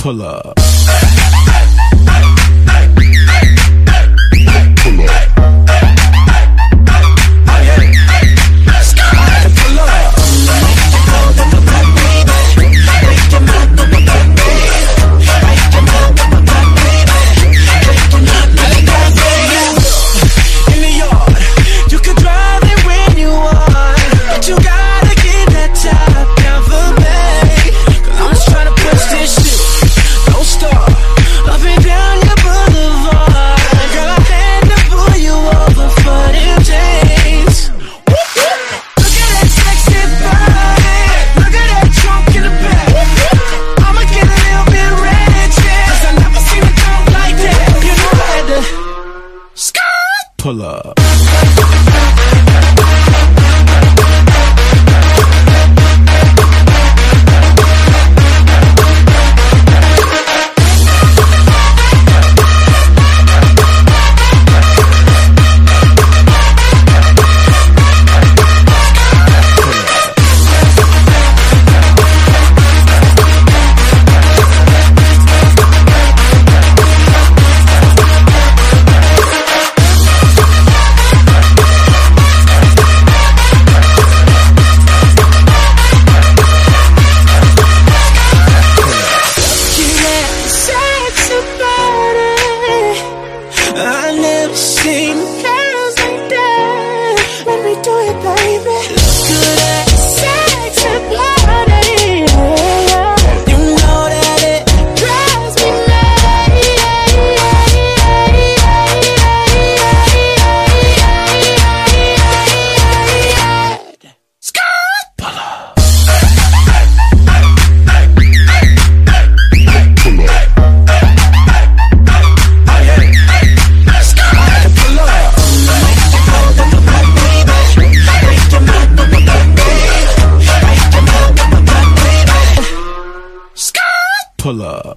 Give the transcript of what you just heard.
Pull up. Pull up. Baby. Club.